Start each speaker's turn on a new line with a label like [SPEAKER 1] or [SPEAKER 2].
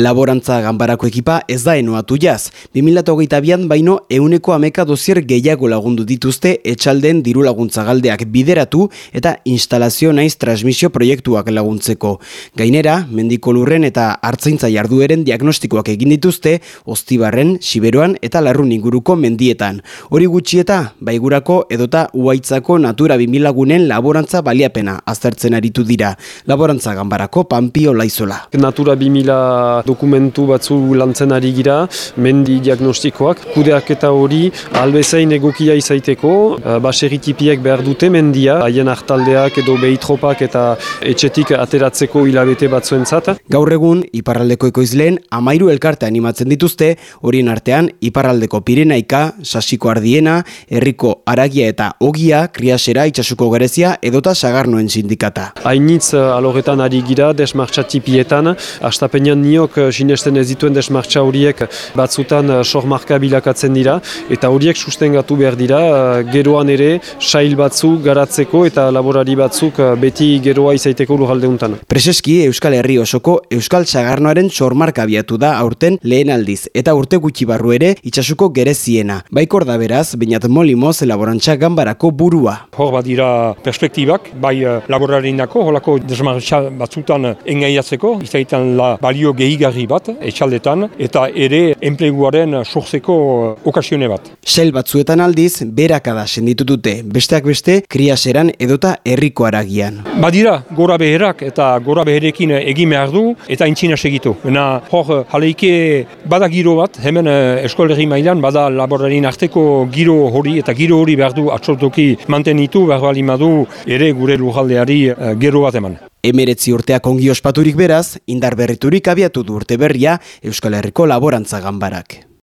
[SPEAKER 1] Laborantza ganbarako ekipa ez da enoatu jaz. 2008an baino euneko ameka dozier gehiago lagundu dituzte etxalden diru laguntza galdeak bideratu eta instalazio naiz transmisio proiektuak laguntzeko. Gainera, mendiko lurren eta hartzaintza jardueren diagnostikoak egin dituzte Ostibarren, Siberoan eta Larrun inguruko mendietan. Hori gutxi eta baigurako edota uaitzako natura 2000 lagunen laborantza baliapena aztertzen aritu dira. Laborantza ganbarako Pampio Laizola.
[SPEAKER 2] Natura 2000 dokumentu batzu lantzen ari gira, mendi diagnostikoak, kudeak eta hori albezain egokia izaiteko, uh, baseritipiek behar dute mendia, haien hartaldeak edo behitropak eta etxetik ateratzeko hilabete batzuen zata.
[SPEAKER 1] Gaur egun, iparraldeko ekoizleen amairu elkarte animatzen dituzte, horien artean, iparraldeko pirenaika, sasiko ardiena, herriko aragia eta ogia, kriasera itxasuko gerezia edota sagarnoen sindikata.
[SPEAKER 2] Hainitz uh, alogetan ari gira, desmartxatipietan, astapenean niok Eh, sinesten ez dituen desmartza horiek batzutan eh, sormarka bilakatzen dira eta horiek sustengatu behar dira eh, geroan ere sail batzu garatzeko eta laborari batzuk beti geroa izaiteko lujaldeuntan.
[SPEAKER 1] Preseski Euskal Herri osoko Euskal Sagarnoaren sormarka abiatu da aurten lehen aldiz eta urte gutxi barru ere itxasuko gereziena. Baikor da beraz, bainat molimoz laborantza ganbarako burua.
[SPEAKER 3] Hor bat dira perspektibak, bai laborarinako, holako desmartza batzutan engaiatzeko, izaitan la balio gehi gehigarri bat, etxaldetan, eta ere enpleguaren sortzeko okasione bat.
[SPEAKER 1] Sel batzuetan aldiz, berakada senditu dute, besteak beste, kriaseran edota herriko aragian.
[SPEAKER 3] Badira, gora beherak eta gora beherekin egin behar du, eta intzina segitu. Ena, hor, jaleike bada giro bat, hemen eh, eskolerri mailan, bada laborarin arteko giro hori, eta giro hori behar du atxortoki mantenitu, behar bali madu, ere gure lujaldeari eh, gero bat eman.
[SPEAKER 1] Emeretzi urteak ongi ospaturik beraz, indar berriturik abiatu du urte berria Euskal Herriko laborantza ganbarak.